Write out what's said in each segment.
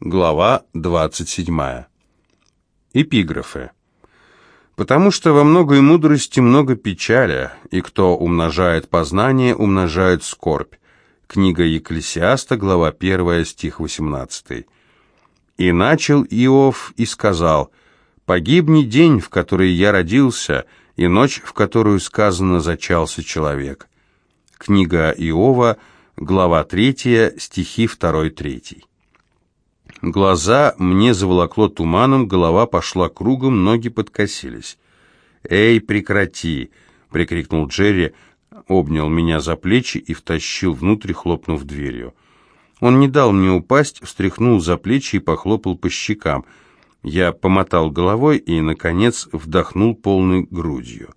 Глава 27. Эпиграфы. Потому что во многой мудрости много печали, и кто умножает познание, умножает скорбь. Книга Екклесиаста, глава 1, стих 18. И начал Иов и сказал, «Погибни день, в который я родился, и ночь, в которую сказано зачался человек». Книга Иова, глава 3, стихи 2-3. Глаза мне заволокло туманом, голова пошла кругом, ноги подкосились. «Эй, прекрати!» — прикрикнул Джерри, обнял меня за плечи и втащил внутрь, хлопнув дверью. Он не дал мне упасть, встряхнул за плечи и похлопал по щекам. Я помотал головой и, наконец, вдохнул полной грудью.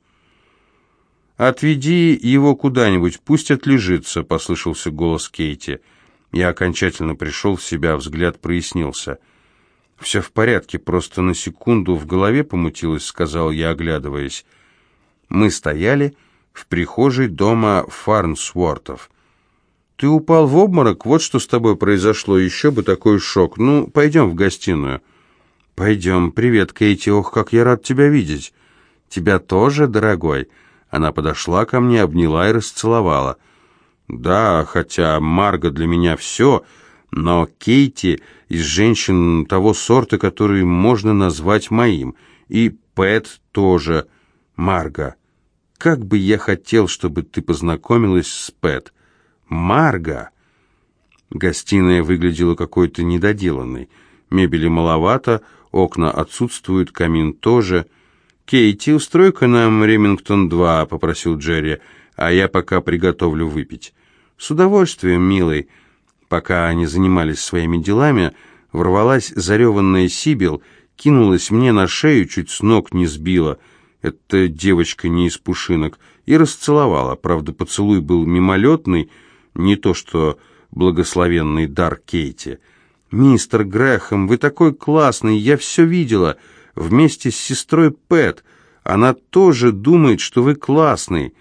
«Отведи его куда-нибудь, пусть отлежится», — послышался голос Кейти. Я окончательно пришел в себя, взгляд прояснился. «Все в порядке, просто на секунду в голове помутилось», — сказал я, оглядываясь. Мы стояли в прихожей дома Фарнсвортов. «Ты упал в обморок? Вот что с тобой произошло. Еще бы такой шок. Ну, пойдем в гостиную». «Пойдем. Привет, Кейти. Ох, как я рад тебя видеть». «Тебя тоже, дорогой?» Она подошла ко мне, обняла и расцеловала. Да, хотя Марга для меня все, но Кейти из женщин того сорта, который можно назвать моим. И Пэт тоже. Марга. Как бы я хотел, чтобы ты познакомилась с Пэт. Марга. Гостиная выглядела какой-то недоделанной. Мебели маловато, окна отсутствуют, камин тоже. «Кейти, устрой-ка нам Ремингтон-2», — попросил Джерри, — «а я пока приготовлю выпить». «С удовольствием, милый». Пока они занимались своими делами, ворвалась зареванная Сибил, кинулась мне на шею, чуть с ног не сбила. Эта девочка не из пушинок. И расцеловала. Правда, поцелуй был мимолетный, не то что благословенный дар Кейти. «Мистер Грэхэм, вы такой классный, я все видела. Вместе с сестрой Пэт. Она тоже думает, что вы классный».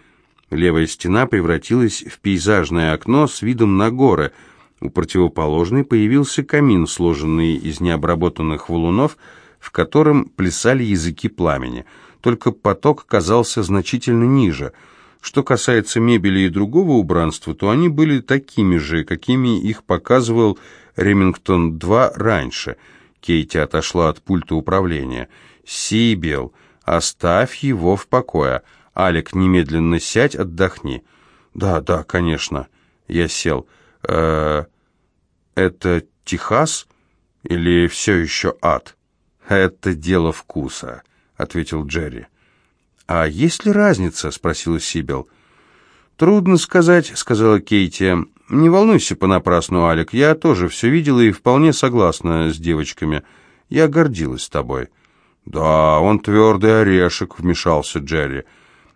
Левая стена превратилась в пейзажное окно с видом на горы. У противоположной появился камин, сложенный из необработанных валунов, в котором плясали языки пламени. Только поток казался значительно ниже. Что касается мебели и другого убранства, то они были такими же, какими их показывал Ремингтон-2 раньше. Кейти отошла от пульта управления. «Сибил, оставь его в покое». «Алик, немедленно сядь, отдохни». «Да, да, конечно». Я сел. «Э, «Это Техас или все еще ад?» «Это дело вкуса», — ответил Джерри. «А есть ли разница?» — спросила Сибил. «Трудно сказать», — сказала Кейти. «Не волнуйся понапрасну, Алик. Я тоже все видела и вполне согласна с девочками. Я гордилась тобой». «Да, он твердый орешек», — вмешался Джерри.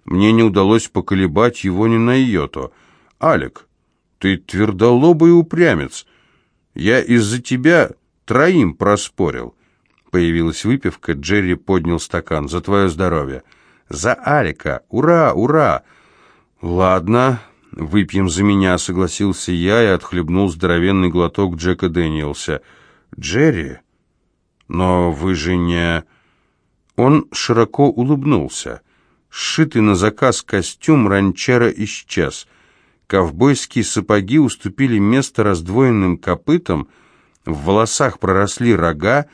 Мне не удалось поколебать его ни на йоту. «Алик, ты твердолобый упрямец. Я из-за тебя троим проспорил». Появилась выпивка, Джерри поднял стакан. «За твое здоровье». «За Алика! Ура, ура!» «Ладно, выпьем за меня», — согласился я и отхлебнул здоровенный глоток Джека Дэниелса. «Джерри? Но вы же не...» Он широко улыбнулся. Сшитый на заказ костюм ранчера исчез. Ковбойские сапоги уступили место раздвоенным копытам, в волосах проросли рога,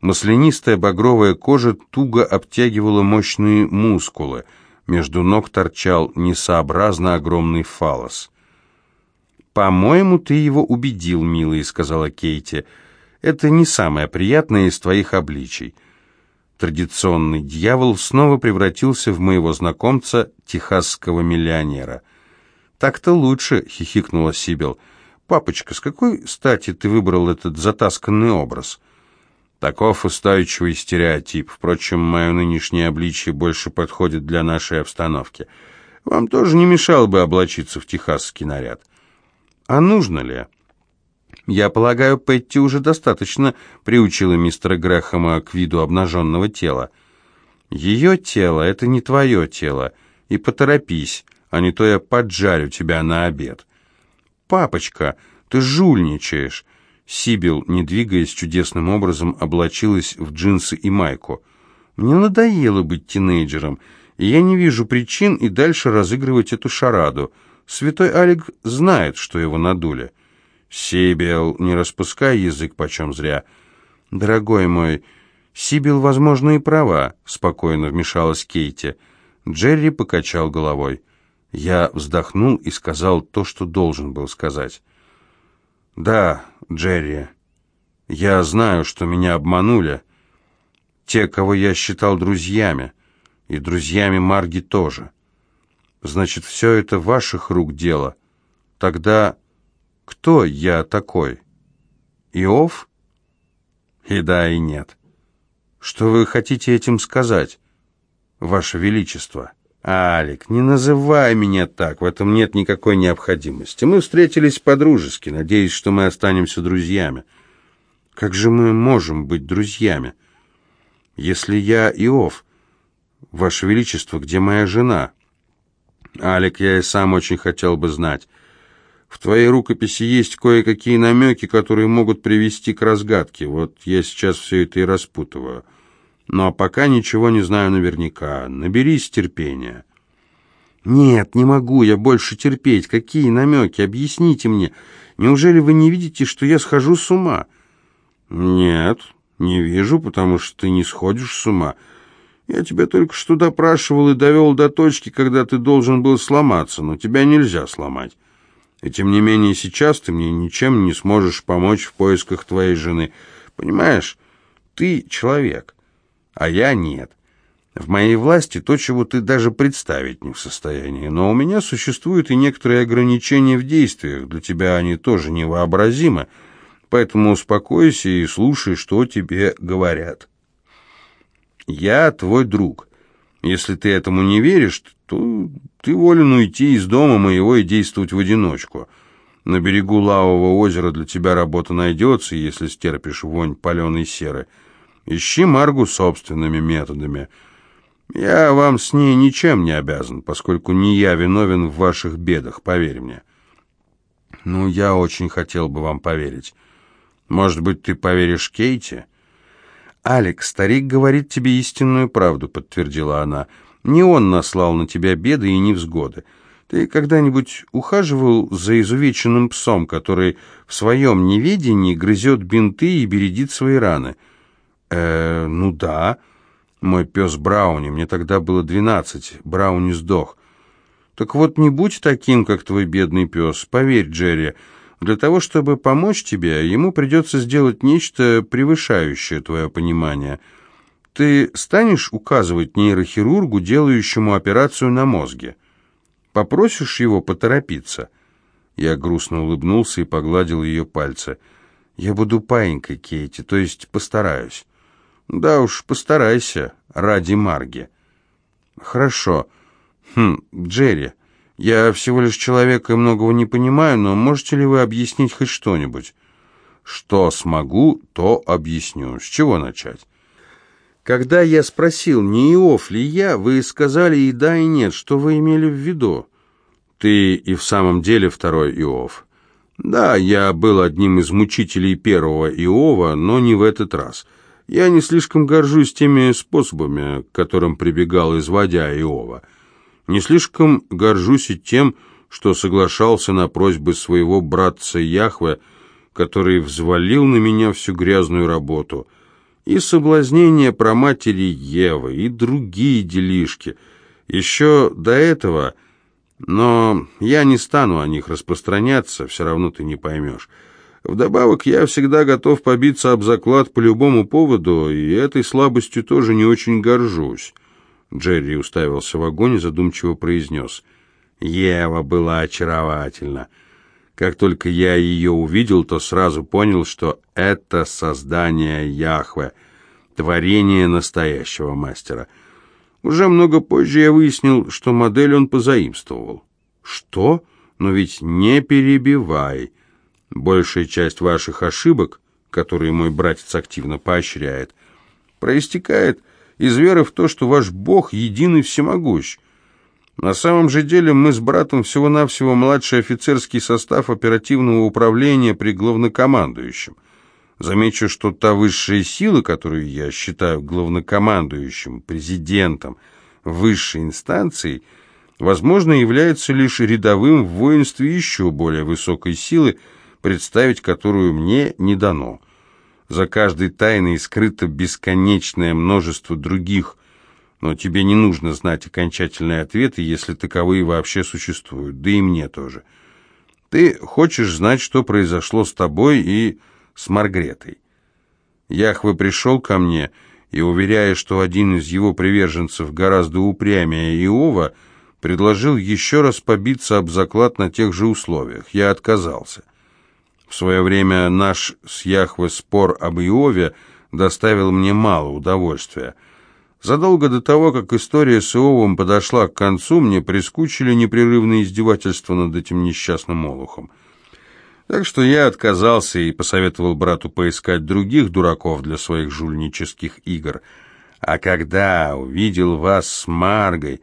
маслянистая багровая кожа туго обтягивала мощные мускулы, между ног торчал несообразно огромный фалос. «По-моему, ты его убедил, милый», — сказала Кейти. «Это не самое приятное из твоих обличий. Традиционный дьявол снова превратился в моего знакомца, техасского миллионера. «Так-то лучше», — хихикнула Сибил. «Папочка, с какой стати ты выбрал этот затасканный образ?» Таков устойчивый стереотип. Впрочем, мое нынешнее обличие больше подходит для нашей обстановки. Вам тоже не мешало бы облачиться в техасский наряд. А нужно ли? Я полагаю, Петти уже достаточно приучила мистера Грэхэма к виду обнаженного тела. Ее тело — это не твое тело, и поторопись, а не то я поджарю тебя на обед. Папочка, ты жульничаешь. Сибил, не двигаясь чудесным образом, облачилась в джинсы и майку. «Мне надоело быть тинейджером, и я не вижу причин и дальше разыгрывать эту шараду. Святой Алик знает, что его надули». «Сибил, не распускай язык почем зря». «Дорогой мой, Сибил, возможно, и права», — спокойно вмешалась Кейти. Джерри покачал головой. Я вздохнул и сказал то, что должен был сказать. «Да, Джерри, я знаю, что меня обманули. Те, кого я считал друзьями, и друзьями Марги тоже. Значит, все это ваших рук дело. Тогда кто я такой? Иов? И да, и нет. Что вы хотите этим сказать, ваше величество?» «Алик, не называй меня так, в этом нет никакой необходимости. Мы встретились по-дружески, надеюсь, что мы останемся друзьями». «Как же мы можем быть друзьями? Если я Иов, Ваше Величество, где моя жена?» «Алик, я и сам очень хотел бы знать. В твоей рукописи есть кое-какие намеки, которые могут привести к разгадке. Вот я сейчас все это и распутываю». Но пока ничего не знаю наверняка. Наберись терпения». «Нет, не могу я больше терпеть. Какие намеки? Объясните мне. Неужели вы не видите, что я схожу с ума?» «Нет, не вижу, потому что ты не сходишь с ума. Я тебя только что допрашивал и довел до точки, когда ты должен был сломаться, но тебя нельзя сломать. И тем не менее сейчас ты мне ничем не сможешь помочь в поисках твоей жены. Понимаешь, ты человек» а я нет. В моей власти то, чего ты даже представить не в состоянии, но у меня существуют и некоторые ограничения в действиях, для тебя они тоже невообразимы, поэтому успокойся и слушай, что тебе говорят. Я твой друг. Если ты этому не веришь, то ты волен уйти из дома моего и действовать в одиночку. На берегу лавового озера для тебя работа найдется, если стерпишь вонь паленой серы. Ищи Маргу собственными методами. Я вам с ней ничем не обязан, поскольку не я виновен в ваших бедах, поверь мне. Ну, я очень хотел бы вам поверить. Может быть, ты поверишь Кейте? Алекс, старик говорит тебе истинную правду, подтвердила она. Не он наслал на тебя беды и невзгоды. Ты когда-нибудь ухаживал за изувеченным псом, который в своем неведении грызет бинты и бередит свои раны?» «Э, ну да. Мой пес Брауни. Мне тогда было двенадцать. Брауни сдох. Так вот, не будь таким, как твой бедный пес. Поверь, Джерри, для того, чтобы помочь тебе, ему придется сделать нечто превышающее твое понимание. Ты станешь указывать нейрохирургу, делающему операцию на мозге? Попросишь его поторопиться?» Я грустно улыбнулся и погладил ее пальцы. «Я буду паинькой, Кейти, то есть постараюсь». Да уж, постарайся, ради Марги. Хорошо. Хм, Джерри, я всего лишь человек и многого не понимаю, но можете ли вы объяснить хоть что-нибудь? Что смогу, то объясню. С чего начать? Когда я спросил, не Иов ли я, вы сказали и да, и нет. Что вы имели в виду? Ты и в самом деле второй Иов. Да, я был одним из мучителей первого Иова, но не в этот раз. Я не слишком горжусь теми способами, к которым прибегал, изводя Иова. Не слишком горжусь и тем, что соглашался на просьбы своего братца Яхве, который взвалил на меня всю грязную работу, и соблазнение про матери Евы, и другие делишки. Еще до этого, но я не стану о них распространяться, все равно ты не поймешь. Вдобавок, я всегда готов побиться об заклад по любому поводу, и этой слабостью тоже не очень горжусь. Джерри уставился в огонь и задумчиво произнес. Ева была очаровательна. Как только я ее увидел, то сразу понял, что это создание Яхве, творение настоящего мастера. Уже много позже я выяснил, что модель он позаимствовал. Что? Но ведь не перебивай. Большая часть ваших ошибок, которые мой братец активно поощряет, проистекает из веры в то, что ваш Бог един и всемогущ. На самом же деле мы с братом всего-навсего младший офицерский состав оперативного управления при главнокомандующем. Замечу, что та высшая сила, которую я считаю главнокомандующим, президентом, высшей инстанцией, возможно, является лишь рядовым в воинстве еще более высокой силы, представить которую мне не дано. За каждой тайной скрыто бесконечное множество других но тебе не нужно знать окончательные ответы, если таковые вообще существуют, да и мне тоже. Ты хочешь знать, что произошло с тобой и с Маргретой. Яхве пришел ко мне и, уверяя, что один из его приверженцев гораздо упрямее Иова, предложил еще раз побиться об заклад на тех же условиях. Я отказался. В свое время наш с Яхве спор об Иове доставил мне мало удовольствия – Задолго до того, как история с Иовом подошла к концу, мне прискучили непрерывные издевательства над этим несчастным олухом. Так что я отказался и посоветовал брату поискать других дураков для своих жульнических игр. А когда увидел вас с Маргой,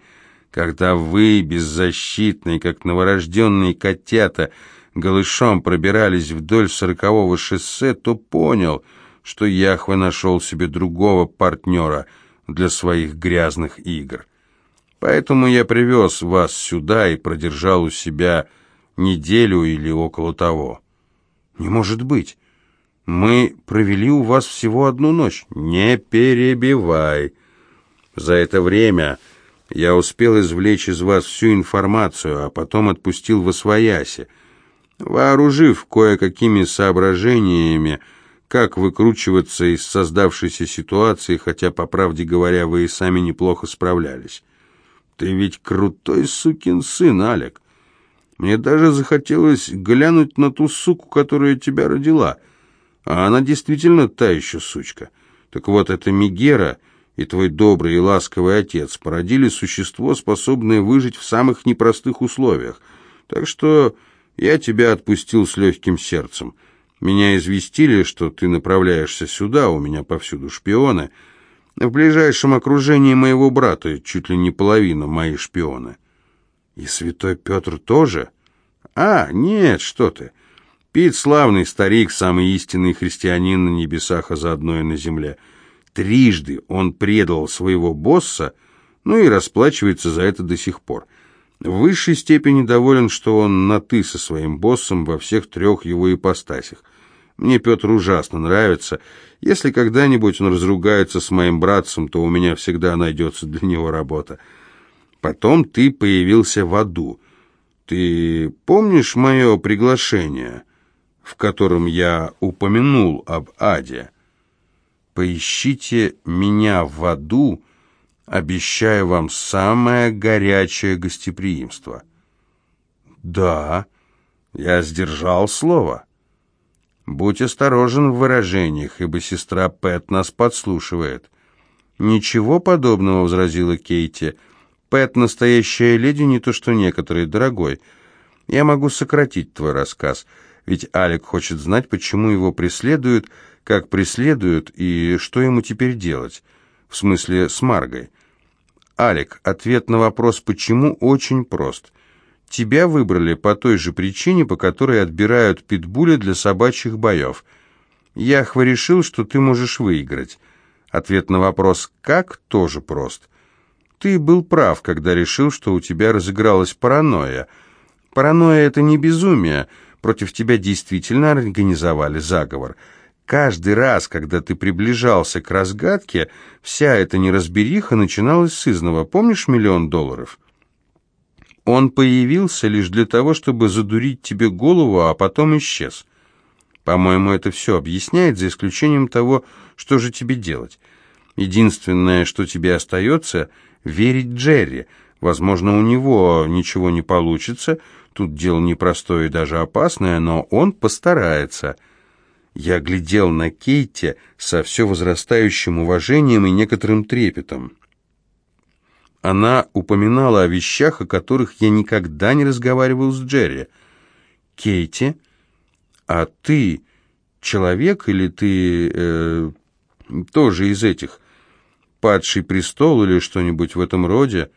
когда вы, беззащитные, как новорожденные котята, голышом пробирались вдоль сорокового шоссе, то понял, что Яхве нашел себе другого партнера — для своих грязных игр. Поэтому я привез вас сюда и продержал у себя неделю или около того. Не может быть. Мы провели у вас всего одну ночь. Не перебивай. За это время я успел извлечь из вас всю информацию, а потом отпустил в освояси, вооружив кое-какими соображениями, как выкручиваться из создавшейся ситуации, хотя, по правде говоря, вы и сами неплохо справлялись. Ты ведь крутой сукин сын, Алек. Мне даже захотелось глянуть на ту суку, которая тебя родила. А она действительно та еще сучка. Так вот, это Мигера и твой добрый и ласковый отец породили существо, способное выжить в самых непростых условиях. Так что я тебя отпустил с легким сердцем». Меня известили, что ты направляешься сюда, у меня повсюду шпионы. В ближайшем окружении моего брата чуть ли не половина мои шпионы. И святой Петр тоже? А, нет, что ты. Пит славный старик, самый истинный христианин на небесах, а заодно и на земле. Трижды он предал своего босса, ну и расплачивается за это до сих пор. В высшей степени доволен, что он на «ты» со своим боссом во всех трех его ипостасях. Мне Петр ужасно нравится. Если когда-нибудь он разругается с моим братцем, то у меня всегда найдется для него работа. Потом ты появился в аду. Ты помнишь мое приглашение, в котором я упомянул об аде? Поищите меня в аду, обещаю вам самое горячее гостеприимство. Да, я сдержал слово. «Будь осторожен в выражениях, ибо сестра Пэт нас подслушивает». «Ничего подобного», — возразила Кейти. «Пэт — настоящая леди, не то что некоторые, дорогой. Я могу сократить твой рассказ, ведь Алек хочет знать, почему его преследуют, как преследуют и что ему теперь делать. В смысле, с Маргой». «Алек, ответ на вопрос «почему» очень прост». Тебя выбрали по той же причине, по которой отбирают питбуля для собачьих боев. Яхва решил, что ты можешь выиграть. Ответ на вопрос «как» тоже прост. Ты был прав, когда решил, что у тебя разыгралась паранойя. Паранойя — это не безумие. Против тебя действительно организовали заговор. Каждый раз, когда ты приближался к разгадке, вся эта неразбериха начиналась с изного. Помнишь миллион долларов?» Он появился лишь для того, чтобы задурить тебе голову, а потом исчез. По-моему, это все объясняет, за исключением того, что же тебе делать. Единственное, что тебе остается, верить Джерри. Возможно, у него ничего не получится, тут дело непростое и даже опасное, но он постарается. Я глядел на Кейте со все возрастающим уважением и некоторым трепетом. Она упоминала о вещах, о которых я никогда не разговаривал с Джерри. «Кейти, а ты человек или ты э, тоже из этих? Падший престол или что-нибудь в этом роде?»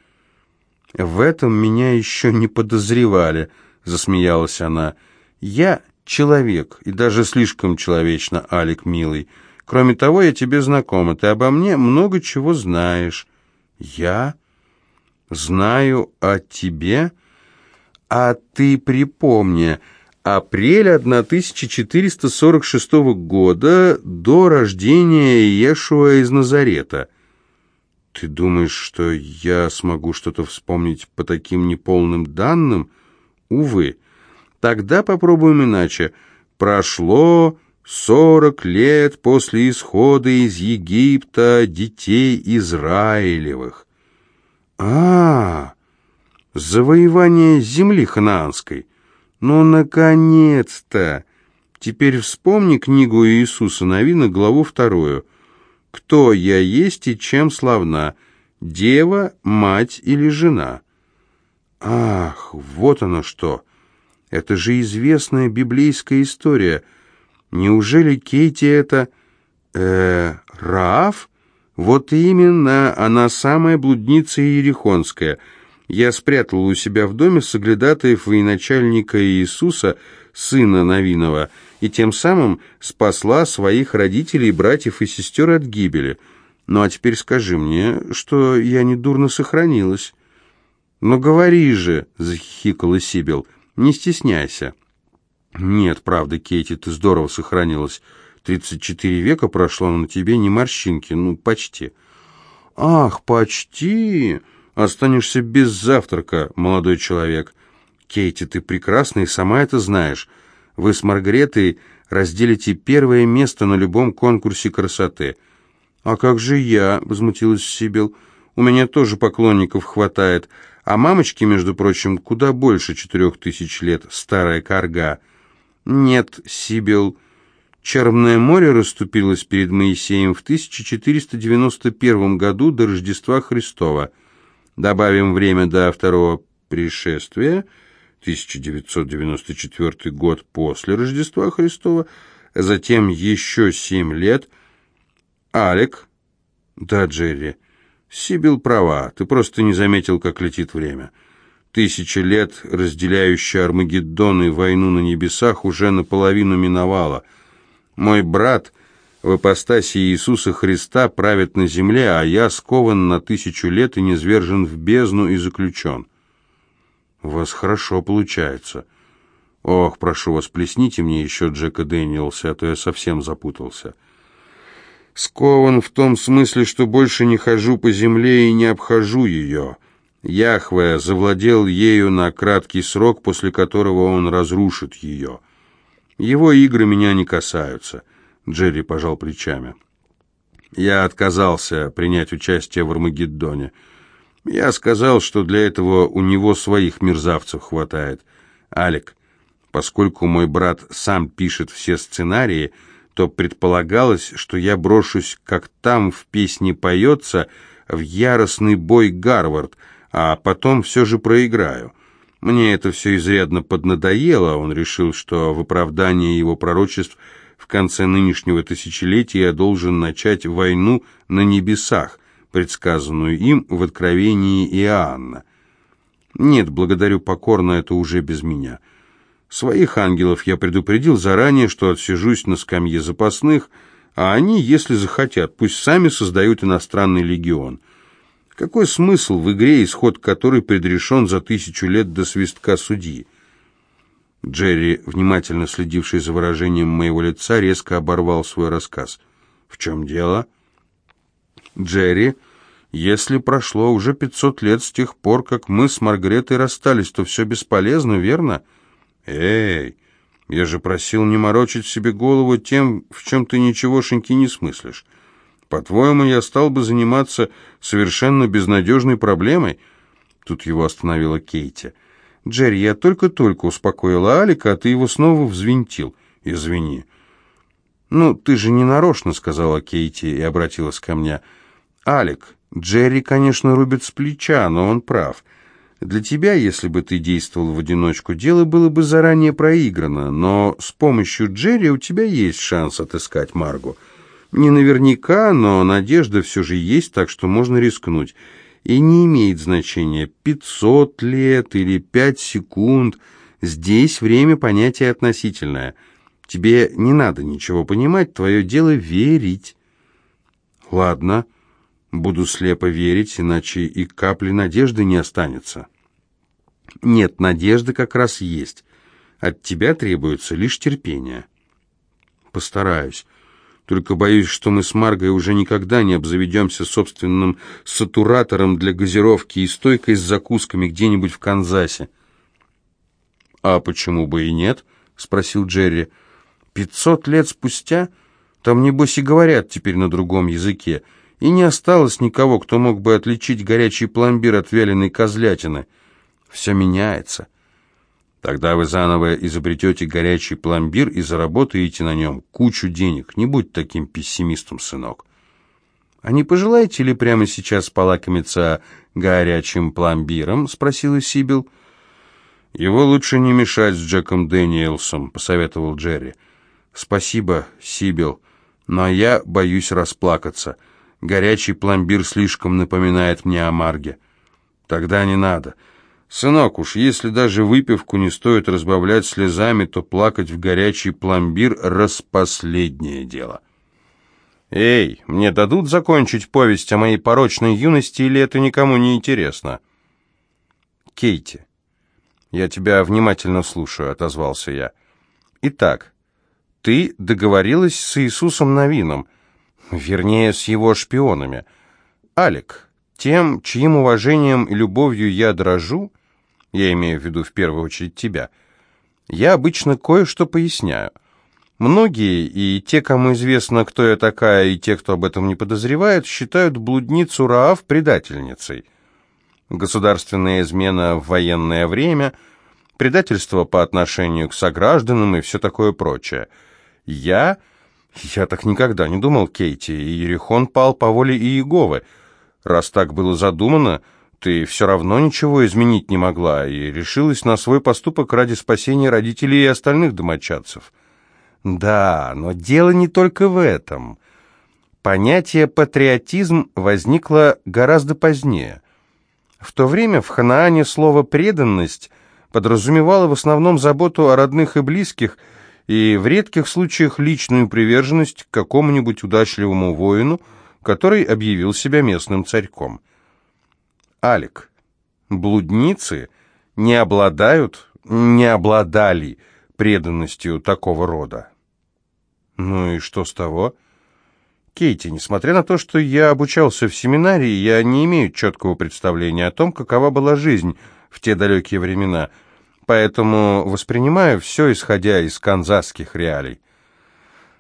В этом меня еще не подозревали, засмеялась она. Я человек, и даже слишком человечно, Алик, милый. Кроме того, я тебе знакома, ты обо мне много чего знаешь. Я знаю о тебе? А ты припомни, апрель 1446 года до рождения Иешуа из Назарета. Ты думаешь, что я смогу что-то вспомнить по таким неполным данным? Увы. Тогда попробуем иначе. Прошло сорок лет после исхода из Египта детей Израилевых. А, завоевание земли ханаанской. Ну, наконец-то! Теперь вспомни книгу Иисуса Новина, главу вторую. Кто я есть и чем славна? Дева, мать или жена? Ах, вот оно что! Это же известная библейская история. Неужели Кейти это... Э, Раав? Вот именно, она самая блудница Иерихонская. Я спрятала у себя в доме соглядатаев военачальника Иисуса, сына Новинова, и тем самым спасла своих родителей, братьев и сестер от гибели. Ну а теперь скажи мне, что я недурно сохранилась. «Ну говори же!» — захихикала Сибил. «Не стесняйся». «Нет, правда, Кейти, ты здорово сохранилась. Тридцать четыре века прошло, но на тебе не морщинки, ну, почти». «Ах, почти! Останешься без завтрака, молодой человек. Кейти, ты прекрасна и сама это знаешь. Вы с Маргаретой разделите первое место на любом конкурсе красоты». «А как же я?» — возмутилась Сибил. «У меня тоже поклонников хватает, а мамочки, между прочим, куда больше четырех тысяч лет, старая корга». «Нет, Сибил...» Черное море расступилось перед Моисеем в 1491 году до Рождества Христова. Добавим время до второго пришествия – 1994 год после Рождества Христова, затем еще семь лет. Алек, да, Джерри, Сибил права, ты просто не заметил, как летит время. Тысяча лет, разделяющая Армагеддон и войну на небесах, уже наполовину миновала. Мой брат в ипостаси Иисуса Христа правит на земле, а я скован на тысячу лет и низвержен в бездну и заключен. «У вас хорошо получается». «Ох, прошу вас, плесните мне еще Джека Дэниелса, а то я совсем запутался». «Скован в том смысле, что больше не хожу по земле и не обхожу ее». Яхве завладел ею на краткий срок, после которого он разрушит ее. Его игры меня не касаются. Джерри пожал плечами. Я отказался принять участие в Армагеддоне. Я сказал, что для этого у него своих мерзавцев хватает. Алик, поскольку мой брат сам пишет все сценарии, то предполагалось, что я брошусь, как там в песне поется, в яростный бой Гарвард, а потом все же проиграю. Мне это все изрядно поднадоело, он решил, что в оправдание его пророчеств в конце нынешнего тысячелетия я должен начать войну на небесах, предсказанную им в откровении Иоанна. Нет, благодарю покорно, это уже без меня. Своих ангелов я предупредил заранее, что отсижусь на скамье запасных, а они, если захотят, пусть сами создают иностранный легион. Какой смысл в игре, исход которой предрешен за тысячу лет до свистка судьи? Джерри, внимательно следивший за выражением моего лица, резко оборвал свой рассказ. «В чем дело?» Джерри, если прошло уже пятьсот лет с тех пор, как мы с Маргаретой расстались, то все бесполезно, верно? Эй, я же просил не морочить себе голову тем, в чем ты ничегошеньки не смыслишь. По-твоему, я стал бы заниматься совершенно безнадежной проблемой? Тут его остановила Кейти. Джерри, я только-только успокоила Алика, а ты его снова взвинтил. Извини. Ну, ты же не нарочно, сказала Кейти и обратилась ко мне. «Алик, Джерри, конечно, рубит с плеча, но он прав. Для тебя, если бы ты действовал в одиночку, дело было бы заранее проиграно, но с помощью Джерри у тебя есть шанс отыскать Маргу. Не наверняка, но надежда все же есть, так что можно рискнуть. И не имеет значения, 500 лет или 5 секунд. Здесь время понятие относительное. Тебе не надо ничего понимать, твое дело верить. Ладно, буду слепо верить, иначе и капли надежды не останется. Нет, надежды как раз есть. От тебя требуется лишь терпение. Постараюсь. Только боюсь, что мы с Маргой уже никогда не обзаведемся собственным сатуратором для газировки и стойкой с закусками где-нибудь в Канзасе. «А почему бы и нет?» — спросил Джерри. «Пятьсот лет спустя? Там, небось, и говорят теперь на другом языке. И не осталось никого, кто мог бы отличить горячий пломбир от вяленой козлятины. Все меняется. Тогда вы заново изобретете горячий пломбир и заработаете на нем кучу денег. Не будь таким пессимистом, сынок. А не пожелаете ли прямо сейчас полакомиться горячим пломбиром? Спросила Сибил. Его лучше не мешать с Джеком Дэниелсом, посоветовал Джерри. Спасибо, Сибил, но я боюсь расплакаться. Горячий пломбир слишком напоминает мне о Марге. Тогда не надо. Сынок, уж если даже выпивку не стоит разбавлять слезами, то плакать в горячий пломбир — распоследнее дело. «Эй, мне дадут закончить повесть о моей порочной юности, или это никому не интересно?» «Кейти, я тебя внимательно слушаю», — отозвался я. «Итак, ты договорилась с Иисусом Новином, вернее, с его шпионами. Алик, тем, чьим уважением и любовью я дрожу, я имею в виду в первую очередь тебя, я обычно кое-что поясняю. Многие, и те, кому известно, кто я такая, и те, кто об этом не подозревает, считают блудницу Раав предательницей. Государственная измена в военное время, предательство по отношению к согражданам и все такое прочее. Я... Я так никогда не думал, Кейти, и Ерехон пал по воле Иеговы. Раз так было задумано, ты все равно ничего изменить не могла и решилась на свой поступок ради спасения родителей и остальных домочадцев. Да, но дело не только в этом. Понятие «патриотизм» возникло гораздо позднее. В то время в Ханаане слово «преданность» подразумевало в основном заботу о родных и близких и в редких случаях личную приверженность к какому-нибудь удачливому воину – который объявил себя местным царьком. Алик, блудницы не обладают, не обладали преданностью такого рода. Ну и что с того? Кейти, несмотря на то, что я обучался в семинарии, я не имею четкого представления о том, какова была жизнь в те далекие времена, поэтому воспринимаю все, исходя из канзасских реалий.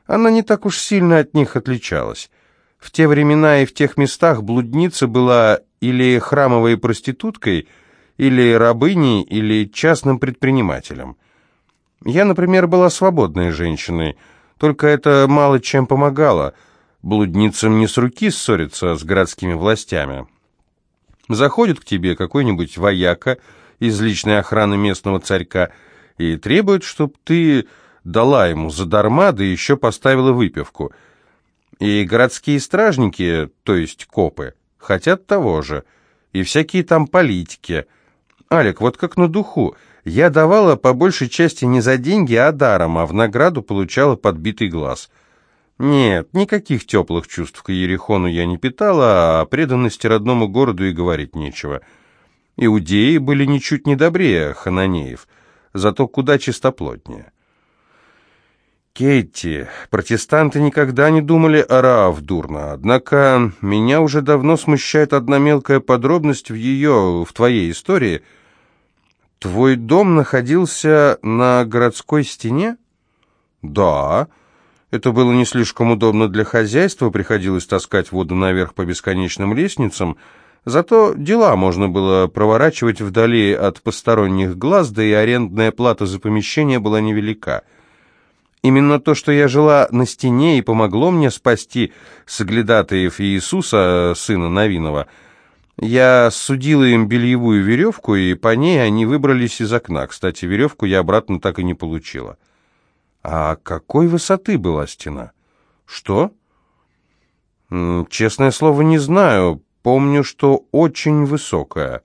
Она не так уж сильно от них отличалась. В те времена и в тех местах блудница была или храмовой проституткой, или рабыней, или частным предпринимателем. Я, например, была свободной женщиной, только это мало чем помогало. Блудницам не с руки ссориться с городскими властями. Заходит к тебе какой-нибудь вояка из личной охраны местного царька и требует, чтобы ты дала ему задарма, да еще поставила выпивку – и городские стражники, то есть копы, хотят того же. И всякие там политики. Алик, вот как на духу. Я давала по большей части не за деньги, а даром, а в награду получала подбитый глаз. Нет, никаких теплых чувств к Ерехону я не питала, а о преданности родному городу и говорить нечего. Иудеи были ничуть не добрее хананеев, зато куда чистоплотнее. Кейти, протестанты никогда не думали о Раав дурно, однако меня уже давно смущает одна мелкая подробность в ее, в твоей истории. Твой дом находился на городской стене? Да. Это было не слишком удобно для хозяйства, приходилось таскать воду наверх по бесконечным лестницам, зато дела можно было проворачивать вдали от посторонних глаз, да и арендная плата за помещение была невелика. Именно то, что я жила на стене и помогло мне спасти соглядатаев Иисуса, сына Новинова. Я судила им бельевую веревку, и по ней они выбрались из окна. Кстати, веревку я обратно так и не получила. А какой высоты была стена? Что? Честное слово, не знаю. помню, что очень высокая.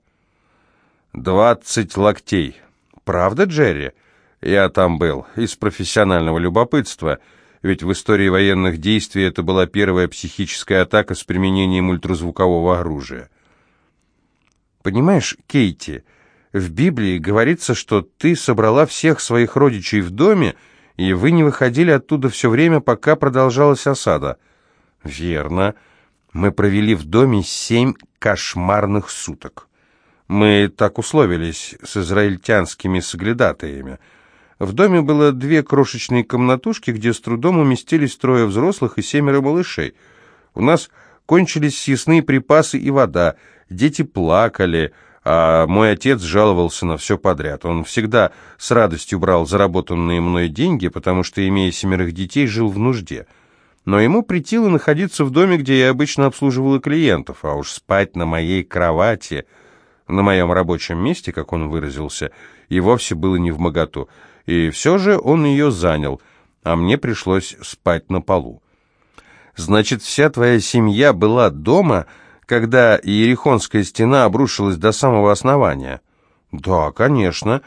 Двадцать локтей. Правда, Джерри? Я там был, из профессионального любопытства, ведь в истории военных действий это была первая психическая атака с применением ультразвукового оружия. Понимаешь, Кейти, в Библии говорится, что ты собрала всех своих родичей в доме, и вы не выходили оттуда все время, пока продолжалась осада. Верно. Мы провели в доме семь кошмарных суток. Мы так условились с израильтянскими соглядатаями. В доме было две крошечные комнатушки, где с трудом уместились трое взрослых и семеро малышей. У нас кончились съестные припасы и вода, дети плакали, а мой отец жаловался на все подряд. Он всегда с радостью брал заработанные мной деньги, потому что, имея семерых детей, жил в нужде. Но ему притило находиться в доме, где я обычно обслуживала клиентов, а уж спать на моей кровати, на моем рабочем месте, как он выразился, и вовсе было не в моготу. И все же он ее занял, а мне пришлось спать на полу. «Значит, вся твоя семья была дома?» когда Иерихонская стена обрушилась до самого основания? Да, конечно.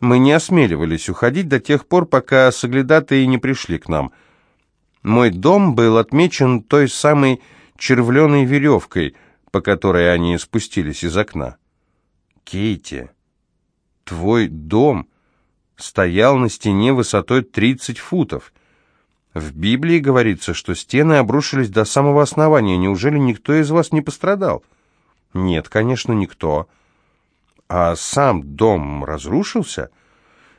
Мы не осмеливались уходить до тех пор, пока соглядатые не пришли к нам. Мой дом был отмечен той самой червленой веревкой, по которой они спустились из окна. Кейти, твой дом стоял на стене высотой 30 футов — в Библии говорится, что стены обрушились до самого основания. Неужели никто из вас не пострадал? Нет, конечно, никто. А сам дом разрушился?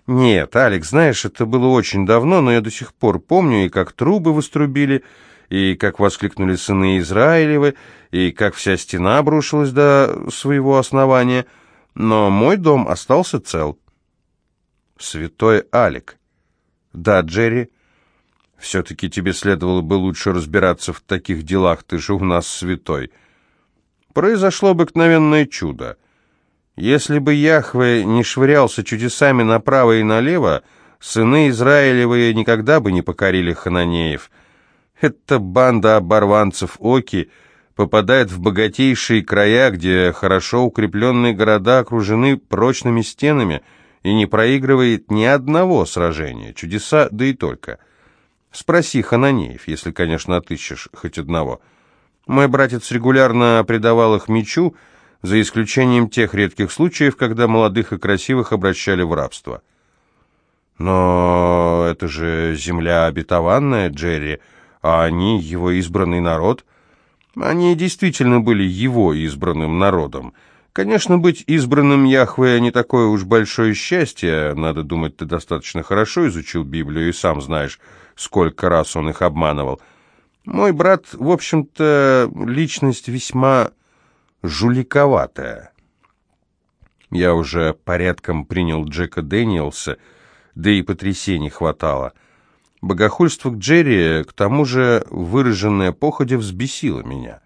Нет, Алекс, знаешь, это было очень давно, но я до сих пор помню, и как трубы вострубили, и как воскликнули сыны Израилевы, и как вся стена обрушилась до своего основания. Но мой дом остался цел. Святой Алек. Да, Джерри, все-таки тебе следовало бы лучше разбираться в таких делах, ты же у нас святой. Произошло обыкновенное чудо. Если бы Яхве не швырялся чудесами направо и налево, сыны Израилевые никогда бы не покорили хананеев. Эта банда оборванцев Оки попадает в богатейшие края, где хорошо укрепленные города окружены прочными стенами и не проигрывает ни одного сражения. Чудеса, да и только — Спроси Хананеев, если, конечно, отыщешь хоть одного. Мой братец регулярно предавал их мечу, за исключением тех редких случаев, когда молодых и красивых обращали в рабство. Но это же земля обетованная, Джерри, а они его избранный народ. Они действительно были его избранным народом. Конечно, быть избранным Яхве не такое уж большое счастье. Надо думать, ты достаточно хорошо изучил Библию и сам знаешь, сколько раз он их обманывал. Мой брат, в общем-то, личность весьма жуликоватая. Я уже порядком принял Джека Дэниелса, да и потрясений хватало. Богохульство к Джерри, к тому же выраженная походя, взбесило меня.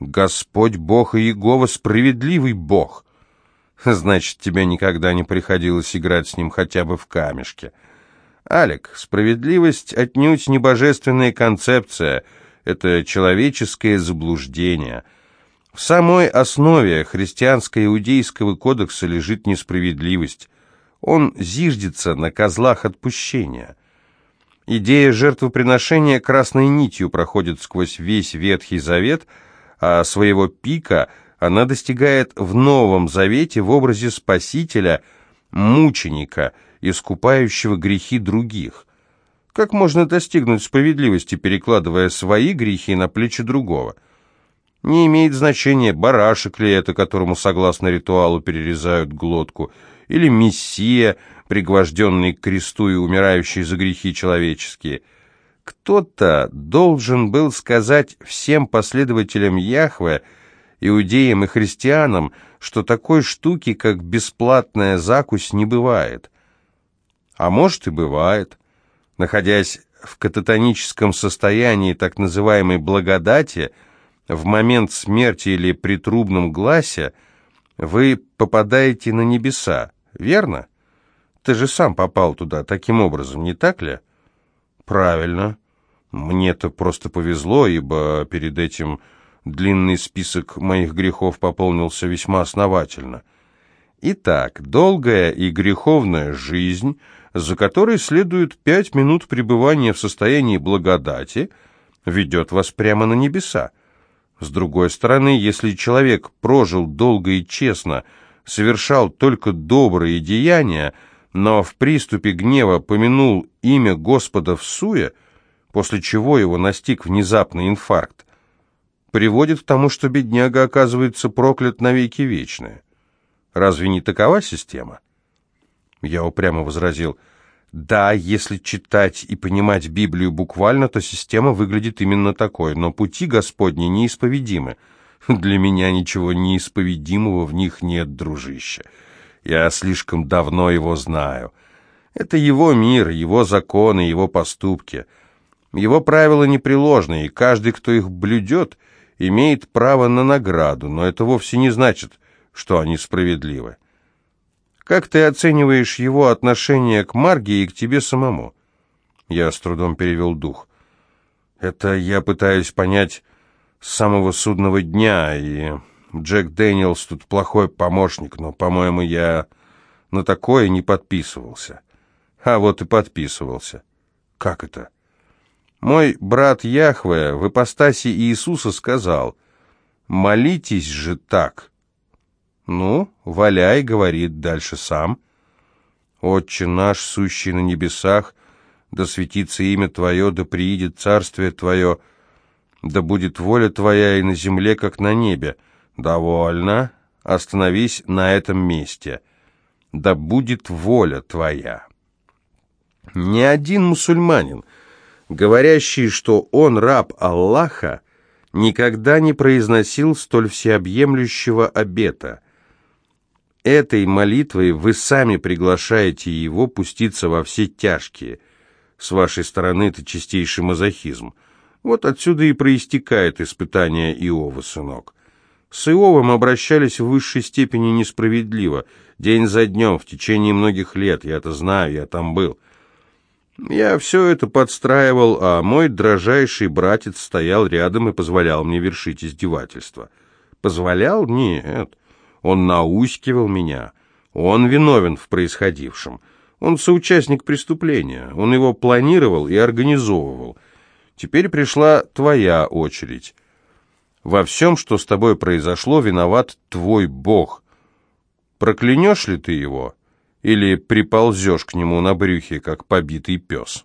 «Господь Бог и Иегова — справедливый Бог!» Значит, тебе никогда не приходилось играть с ним хотя бы в камешке. Алек, справедливость отнюдь не божественная концепция, это человеческое заблуждение. В самой основе христианско-иудейского кодекса лежит несправедливость. Он зиждется на козлах отпущения. Идея жертвоприношения красной нитью проходит сквозь весь Ветхий Завет, а своего пика она достигает в Новом Завете в образе Спасителя, мученика – искупающего грехи других. Как можно достигнуть справедливости, перекладывая свои грехи на плечи другого? Не имеет значения, барашек ли это, которому, согласно ритуалу, перерезают глотку, или мессия, пригвожденный к кресту и умирающий за грехи человеческие. Кто-то должен был сказать всем последователям Яхве, иудеям и христианам, что такой штуки, как бесплатная закусь, не бывает. А может и бывает. Находясь в кататоническом состоянии так называемой благодати, в момент смерти или при трубном гласе, вы попадаете на небеса, верно? Ты же сам попал туда таким образом, не так ли? Правильно. Мне-то просто повезло, ибо перед этим Длинный список моих грехов пополнился весьма основательно. Итак, долгая и греховная жизнь, за которой следует пять минут пребывания в состоянии благодати, ведет вас прямо на небеса. С другой стороны, если человек прожил долго и честно, совершал только добрые деяния, но в приступе гнева помянул имя Господа в суе, после чего его настиг внезапный инфаркт, приводит к тому, что бедняга оказывается проклят навеки вечные. Разве не такова система? Я упрямо возразил, да, если читать и понимать Библию буквально, то система выглядит именно такой, но пути Господни неисповедимы. Для меня ничего неисповедимого в них нет, дружище. Я слишком давно его знаю. Это его мир, его законы, его поступки. Его правила непреложны, и каждый, кто их блюдет, имеет право на награду, но это вовсе не значит, что они справедливы. Как ты оцениваешь его отношение к Марге и к тебе самому? Я с трудом перевел дух. Это я пытаюсь понять с самого судного дня, и Джек Дэниелс тут плохой помощник, но, по-моему, я на такое не подписывался. А вот и подписывался. Как это? Мой брат Яхве в ипостаси Иисуса сказал, «Молитесь же так». «Ну, валяй, — говорит дальше сам. Отче наш, сущий на небесах, да светится имя Твое, да приидет царствие Твое, да будет воля Твоя и на земле, как на небе. Довольно, остановись на этом месте. Да будет воля Твоя». Ни один мусульманин, говорящий, что он раб Аллаха, никогда не произносил столь всеобъемлющего обета. Этой молитвой вы сами приглашаете его пуститься во все тяжкие. С вашей стороны это чистейший мазохизм. Вот отсюда и проистекает испытание Иова, сынок. С Иовом обращались в высшей степени несправедливо, день за днем, в течение многих лет. Я это знаю, я там был. Я все это подстраивал, а мой дрожайший братец стоял рядом и позволял мне вершить издевательства. Позволял? Нет. Он наускивал меня. Он виновен в происходившем. Он соучастник преступления. Он его планировал и организовывал. Теперь пришла твоя очередь. Во всем, что с тобой произошло, виноват твой Бог. Проклянешь ли ты его? Или приползешь к нему на брюхе, как побитый пес?»